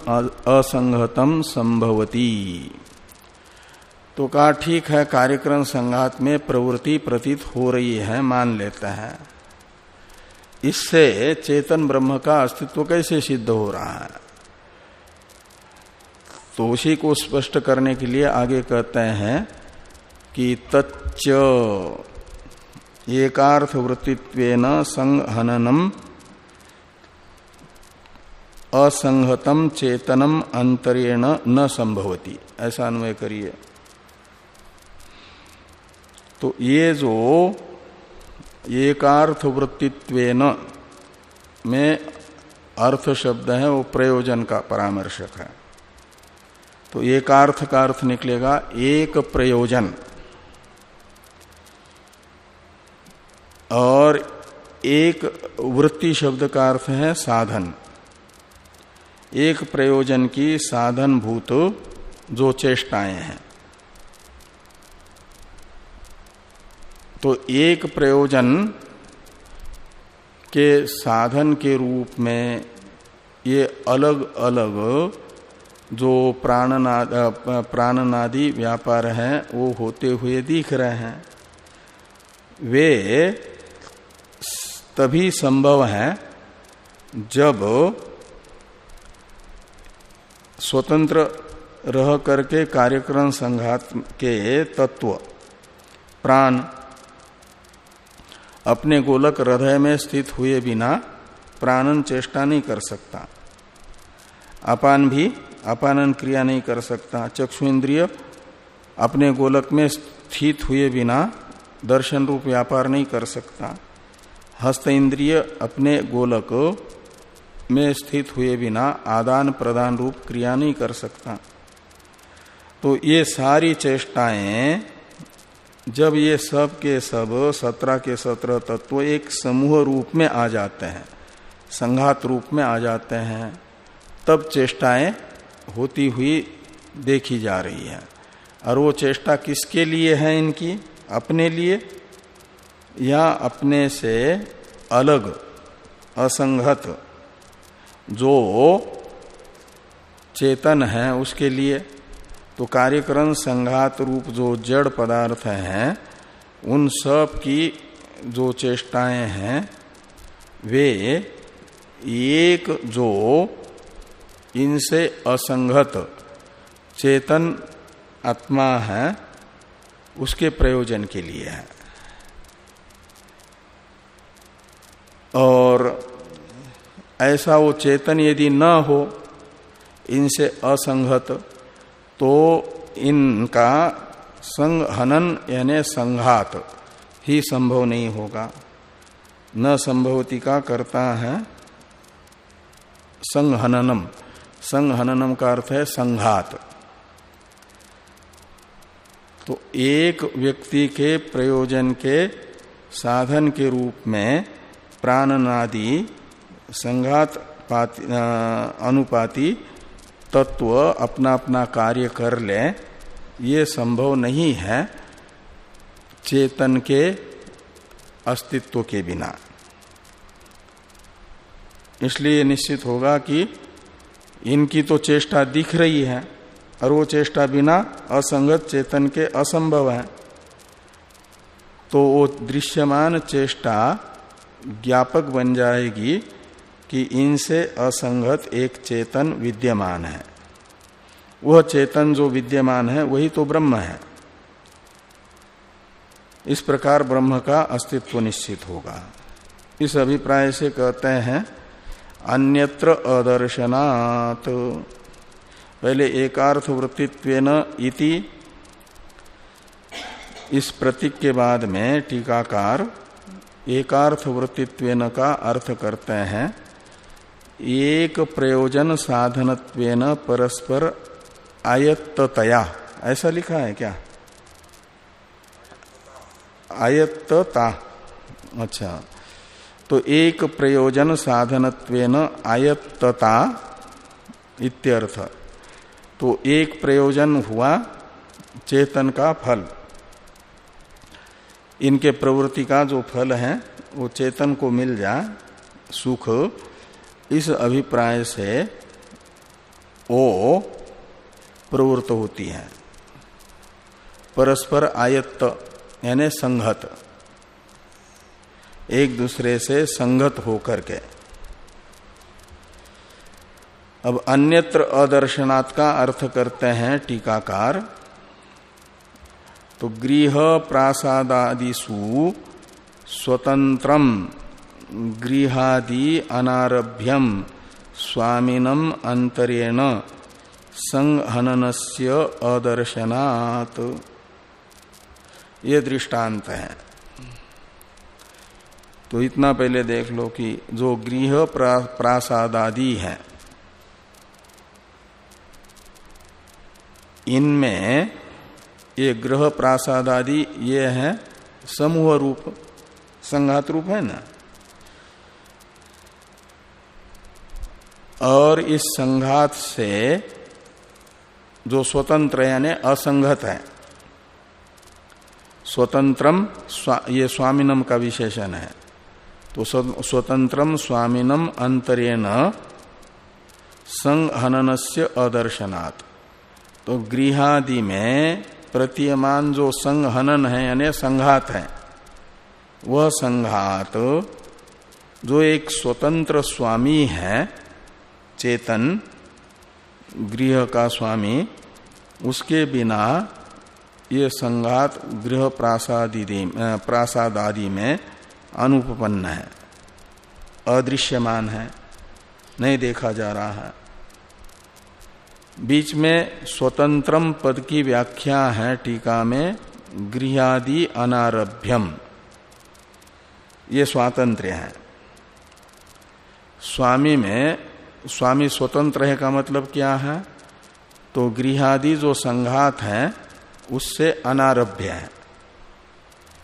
असंगतम संभवती। तो कहा, ठीक है, कार्यक्रम संघात में प्रवृत्ति प्रतीत हो रही है, मान लेते हैं। इससे चेतन ब्रह्म का अस्तित्व कैसे सिद्ध हो रहा है? तो उसी को स्पष्ट करने के लिए आगे कहते हैं कि तच्च एकार्थ वृत्तित्वेन संहननम, असंहतम चेतनम अंतरेण न संभवती। ऐसा अन्वय करिए। तो ये जो एकार्थ वृत्तित्वेन में अर्थ शब्द है, वो प्रयोजन का परामर्शक है। तो एकार्थ का अर्थ निकलेगा, एक प्रयोजन। और एक वृत्ति शब्द का अर्थ है साधन। एक प्रयोजन की साधन भूत जो चेष्टाएँ हैं। तो एक प्रयोजन के साधन के रूप में ये अलग अलग जो प्राणनाद, प्राणनादि व्यापार हैं, वो होते हुए दिख रहे हैं। वे तभी संभव है जब स्वतंत्र रह करके कार्यक्रम संघात के तत्व, प्राण अपने गोलक हृदय में स्थित हुए बिना प्राणन चेष्टा नहीं कर सकता। अपान भी अपानन क्रिया नहीं कर सकता। चक्षु इंद्रिय अपने गोलक में स्थित हुए बिना दर्शन रूप व्यापार नहीं कर सकता। हस्त इंद्रिय अपने गोलक में स्थित हुए बिना आदान प्रदान रूप क्रिया नहीं कर सकता। तो ये सारी चेष्टाएँ, जब ये सब के सब, सत्रह के सत्रह तत्व एक समूह रूप में आ जाते हैं, संघात रूप में आ जाते हैं, तब चेष्टाएँ होती हुई देखी जा रही है। और वो चेष्टा किसके लिए है इनकी? अपने लिए या अपने से अलग, असंगत, जो चेतन है उसके लिए तो कार्यकरण संघात रूप जो जड़ पदार्थ हैं, उन सब की जो चेष्टाएँ हैं, वे एक जो इनसे असंगत, चेतन आत्मा है, उसके प्रयोजन के लिए है। और ऐसा वो चेतन यदि न हो, इनसे असंगत तो इनका संघनन यानी संघात ही संभव नहीं होगा। न संभवती का करता है संघननम। संघननम का अर्थ है संघात। तो एक व्यक्ति के प्रयोजन के साधन के रूप में प्राणनादि संघात पाति, अनुपाति तत्व अपना अपना कार्य कर ले ये संभव नहीं है चेतन के अस्तित्व के बिना। इसलिए निश्चित होगा कि इनकी तो चेष्टा दिख रही है और वो चेष्टा बिना असंगत चेतन के असंभव है। तो वो दृश्यमान चेष्टा ज्ञापक बन जाएगी कि इनसे असंगत एक चेतन विद्यमान है। वह चेतन जो विद्यमान है, वही तो ब्रह्म है। इस प्रकार ब्रह्म का अस्तित्व निश्चित होगा। इस अभिप्राय से कहते हैं, अन्यत्र अदर्शनात्। पहले एकार्थ वृत्तित्व इति। इस प्रतीक के बाद में टीकाकार एकार्थ वृत्तित्व का अर्थ करते हैं। एक प्रयोजन साधनत्वेन परस्पर आयत्तया ऐसा लिखा है क्या? आयत्तता। अच्छा। तो एक प्रयोजन साधनत्वेन आयत्तता इत्यर्थ। तो एक प्रयोजन हुआ चेतन का फल। इनके प्रवृत्ति का जो फल है, वो चेतन को मिल जाए सुख। इस अभिप्राय से वो प्रवृत्त होती है। परस्पर आयत्त, यानी संघत। एक दूसरे से संगत होकर के। अब अन्यत्र अदर्शनात् का अर्थ करते हैं टीकाकार। तो गृह प्रासादादिशु स्वतंत्रम गृहादि अनारभ्यम स्वामिनम अंतरेण संहननस्य अदर्शनात्। ये दृष्टांत है। तो इतना पहले देख लो कि जो गृह प्रासादादि है, इनमें ये ग्रह प्रासाद आदि ये है समूह रूप संघात रूप है ना? और इस संघात से जो स्वतंत्र यानी असंगत है स्वतंत्रम स्वा, ये स्वामिनम का विशेषण है। तो स्वतंत्रम स्वामीनम अंतरेण संहनन से अदर्शनात्। तो गृहादि में प्रतीयमान जो संहनन है, यानी संघात है, वह संघात जो एक स्वतंत्र स्वामी है, चेतन, गृह का स्वामी, उसके बिना ये संघात गृह प्रासाद आदि में अनुपन्न है, अदृश्यमान है, नहीं देखा जा रहा है। बीच में स्वतंत्रम पद की व्याख्या है टीका में, गृहादि अनारभ्यम। ये स्वातंत्र है। स्वामी में, स्वामी स्वतंत्र है का मतलब क्या है? तो गृहादि जो संघात है, उससे अनारभ्य है।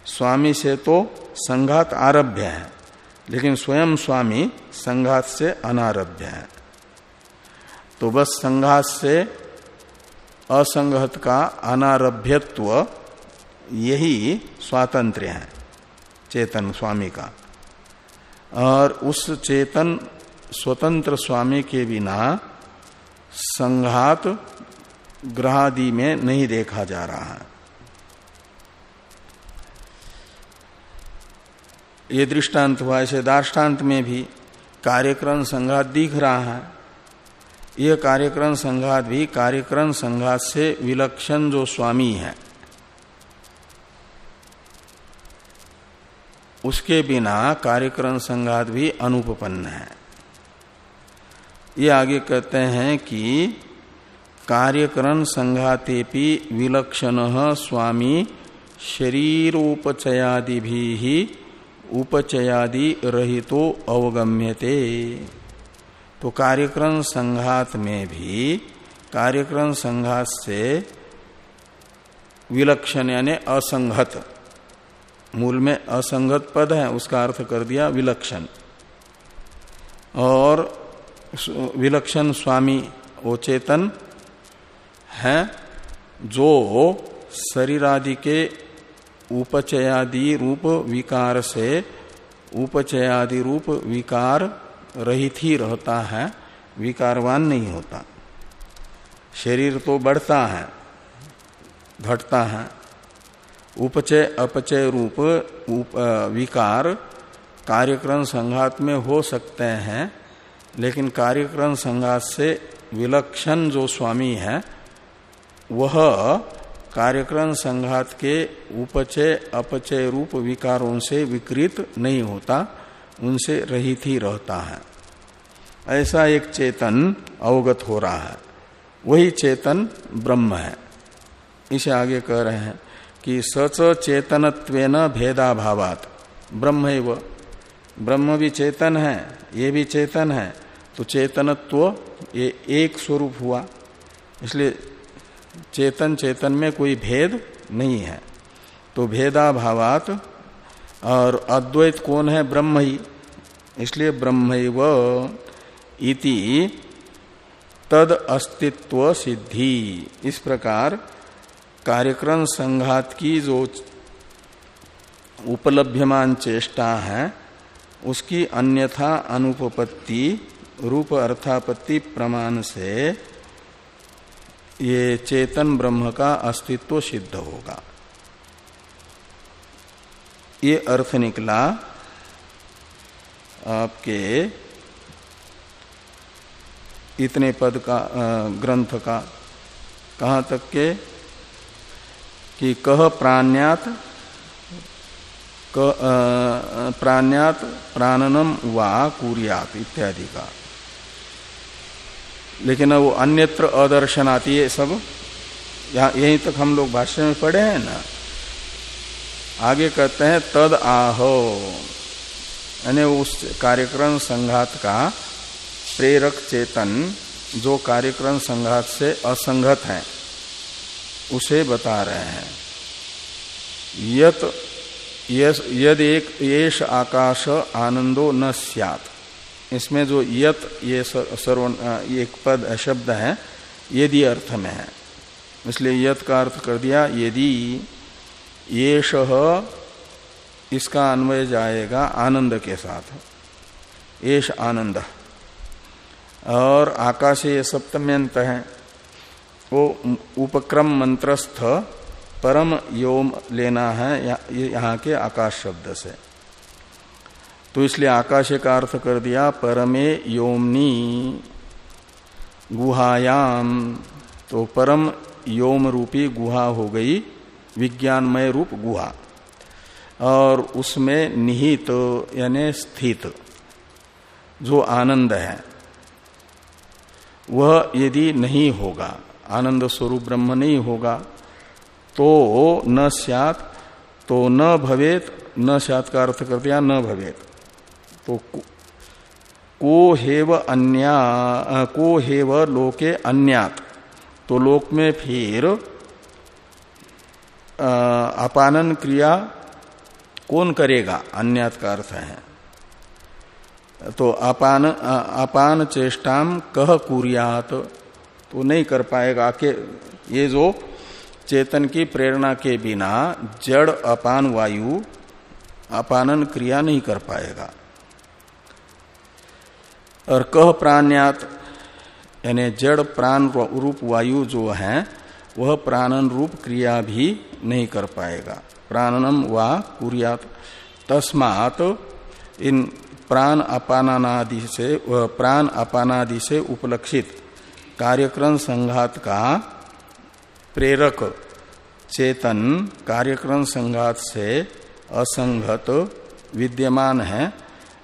स्वामी से तो संघात आरभ्य है, लेकिन स्वयं स्वामी संघात से अनारभ्य है। तो बस संघात से असंगत का अनारभ्यत्व यही स्वातंत्र है, चेतन स्वामी का। और उस चेतन स्वतंत्र स्वामी के बिना संघात ग्रहादि में नहीं देखा जा रहा है। ये दृष्टांत हुआ, ऐसे दार्टान्त में भी कार्यक्रम संघात दिख रहा है। यह कार्यक्रम संघात भी कार्यक्रम संघात से विलक्षण जो स्वामी है। उसके बिना कार्यक्रम संघात भी अनुपन्न है। ये आगे कहते हैं कि कार्यकरण संघातेपि विलक्षण स्वामी शरीरोपचयादि भी उपचयादि रहितो अवगम्यते। तो कार्यक्रम संघात में भी, कार्यक्रम संघात से विलक्षण यानी असंगत, मूल में असंगत पद है, उसका अर्थ कर दिया विलक्षण। और विलक्षण स्वामी वो चेतन है, जो शरीरादि के उपचयादि रूप विकार से, उपचयादि रूप विकार रहित ही रहता है विकारवान नहीं होता। शरीर तो बढ़ता है घटता है। उपचय अपचय रूप उप, विकार कार्यक्रम संघात में हो सकते हैं लेकिन कार्यक्रम संघात से विलक्षण जो स्वामी है वह कार्यक्रम संघात के उपचय अपचय रूप विकारों से विकृत नहीं होता। उनसे रहित ही रहता है। ऐसा एक चेतन अवगत हो रहा है। वही चेतन ब्रह्म है। इसे आगे कह रहे हैं कि सच चेतनत्वेन भेदाभावात। ब्रह्म ब्रह्म भी चेतन है, ये भी चेतन है। तो चेतनत्व ये एक स्वरूप हुआ। इसलिए चेतन चेतन में कोई भेद नहीं है। तो भेदाभावात और अद्वैत कौन है? ब्रह्म ही इसलिए ब्रह्म इति तद अस्तित्व सिद्धि। इस प्रकार कार्यक्रम संघात की जो उपलभ्यमान चेष्टा है, उसकी अन्यथा अनुपपत्ति, रूप अर्थापत्ति प्रमाण से ये चेतन ब्रह्म का अस्तित्व सिद्ध होगा। ये अर्थ निकला आपके इतने पद का ग्रंथ का, कहा तक के? कि कह प्राण्यात प्राण्यात प्राणनम वा कुरियात इत्यादि का। लेकिन वो अन्यत्र अदर्शन आती है सब, यहाँ यहीं तक हम लोग भाष्य में पढ़े हैं ना? आगे कहते हैं, तद आहो। यानी उस कार्यक्रम संघात का प्रेरक चेतन जो कार्यक्रम संघात से असंगत है, उसे बता रहे हैं। यत यद एक, येष आकाश आनंदो न सियात। इसमें जो यत, ये सर्व एक पद शब्द है यदि अर्थ में है। इसलिए यत का अर्थ कर दिया, यदि येष इसका अन्वय जाएगा आनंद के साथ। येष आनंद। और आकाश ये सप्तम्यंत है। वो उपक्रम मंत्रस्थ परम योम लेना है यहाँ के आकाश शब्द से। तो इसलिए आकाश का अर्थ कर दिया, परमे योमनी गुहायाम। तो परम योम रूपी गुहा हो गई। विज्ञानमय रूप गुहा और उसमें निहित, यानी स्थित, जो आनंद है, वह यदि नहीं होगा, आनंद स्वरूप ब्रह्म नहीं होगा तो न सत तो न भवेत, न सत का अर्थ कर दिया न भवेत। तो को हेव अन्या, को हेव लोके अन्यात। तो लोक में फिर अपानन क्रिया कौन करेगा? अन्यात का अर्थ है। तो अपान अपान चेष्टाम कह कुरियात तो नहीं कर पाएगा। कि ये जो चेतन की प्रेरणा के बिना जड़, अपान, वायु, अपानन क्रिया नहीं कर पाएगा। और कह प्राण्यात, यानी जड़, प्राण, रूप, वायु जो है वह प्राणन रूप क्रिया भी नहीं कर पाएगा। प्राणनम व कुरियात। तस्मात इन प्राण अपानादि से प्राण अपानादि से उपलक्षित कार्यक्रम संघात का प्रेरक चेतन कार्यक्रम संघात से असंगत विद्यमान है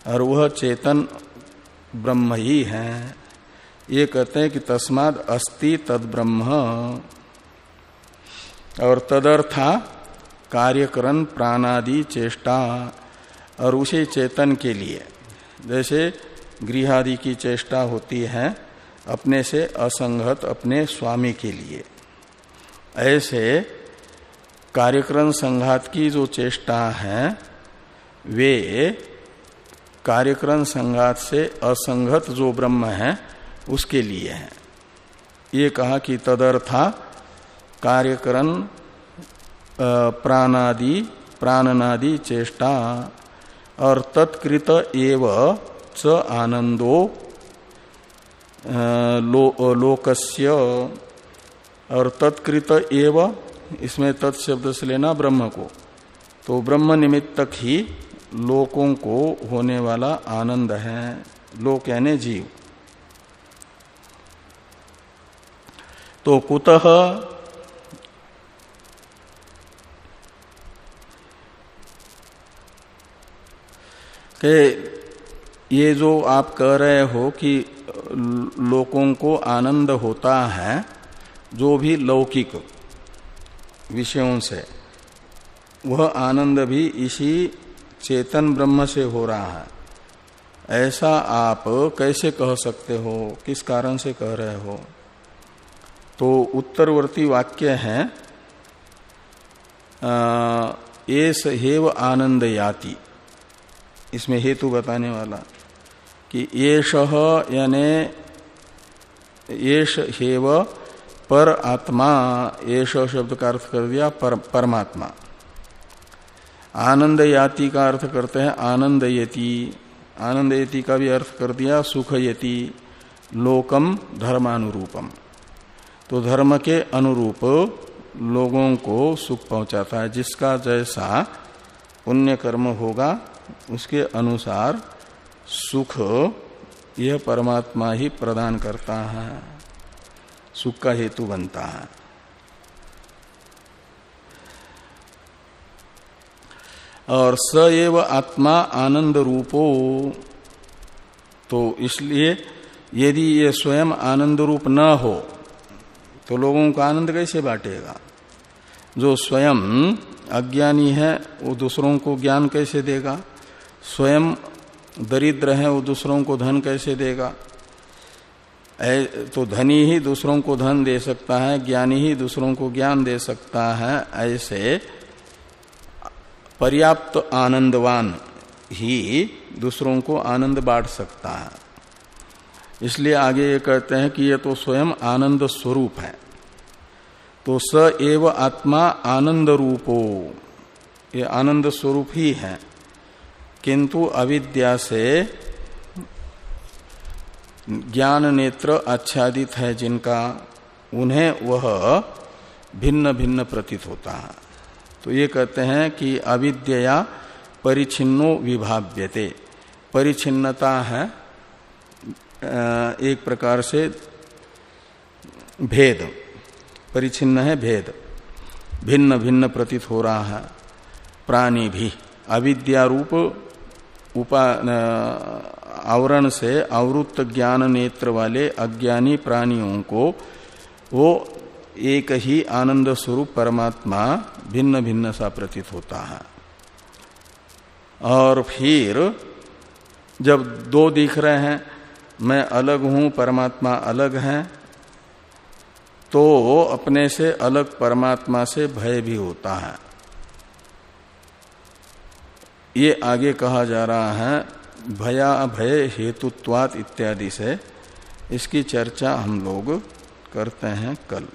और वह चेतन ब्रह्म ही है। ये कहते हैं कि तस्माद अस्ति तद ब्रह्म और तदर्था कार्यकरण प्राणादि चेष्टा और उसे चेतन के लिए। जैसे गृहादि की चेष्टा होती है, अपने से असंगत अपने स्वामी के लिए। ऐसे कार्यक्रम संघात की जो चेष्टा है, वे कार्यक्रम संघात से असंगत जो ब्रह्म है, उसके लिए है। ये कहा कि तदर्था कार्यकरण प्राणादि प्राणनादि चेष्टा और तत्कृत एव च आनंदो लो, लोकस्य और तत्कृत एव इसमें तत्शब्द से लेना ब्रह्म को। तो ब्रह्म निमित्तक ही लोकों को होने वाला आनंद है। लोक यानी जीव। तो कुतः के ये जो आप कह रहे हो कि लोगों को आनंद होता है, जो भी लौकिक विषयों से, वह आनंद भी इसी चेतन ब्रह्म से हो रहा है। ऐसा आप कैसे कह सकते हो? किस कारण से कह रहे हो? तो उत्तरवर्ती वाक्य है एस हेव आनंद याति इसमें हेतु बताने वाला कि येष यानी येष हेव पर आत्मा येष शब्द का अर्थ कर दिया पर, परमात्मा। आनंद याति का अर्थ करते हैं आनंद यति आनंद यति का भी अर्थ कर दिया सुख यति लोकम धर्मानुरूपम। तो धर्म के अनुरूप लोगों को सुख पहुंचाता है जिसका जैसा पुण्य कर्म होगा उसके अनुसार सुख यह परमात्मा ही प्रदान करता है। सुख का हेतु बनता है। और स एव आत्मा आनंद रूपो तो इसलिए यदि ये स्वयं आनंद रूप न हो तो लोगों का आनंद कैसे बांटेगा? जो स्वयं अज्ञानी है, वो दूसरों को ज्ञान कैसे देगा? स्वयं दरिद्र है, वो दूसरों को धन कैसे देगा? तो धनी ही दूसरों को धन दे सकता है, ज्ञानी ही दूसरों को ज्ञान दे सकता है, ऐसे पर्याप्त आनंदवान ही दूसरों को आनंद बांट सकता है। इसलिए आगे ये कहते हैं कि ये तो स्वयं आनंद स्वरूप है। तो स एव आत्मा आनंद रूपो, ये आनंद स्वरूप ही है। किंतु अविद्या से ज्ञान नेत्र आच्छादित है जिनका, उन्हें वह भिन्न भिन्न प्रतीत होता है। तो ये कहते हैं कि अविद्या परिचिन्नो विभाव्यते। परिचिन्नता है एक प्रकार से भेद। परिचिन्न है भेद। भिन्न भिन्न प्रतीत हो रहा है। प्राणी भी। अविद्यारूप उपा आवरण से आवृत्त ज्ञान नेत्र वाले अज्ञानी प्राणियों को वो एक ही आनंद स्वरूप परमात्मा भिन्न भिन्न सा प्रतीत होता है। और फिर जब दो दिख रहे हैं, मैं अलग हूँ, परमात्मा अलग है तो अपने से अलग परमात्मा से भय भी होता है। ये आगे कहा जा रहा है, भया भय हेतुत्वात इत्यादि से। इसकी चर्चा हम लोग करते हैं कल।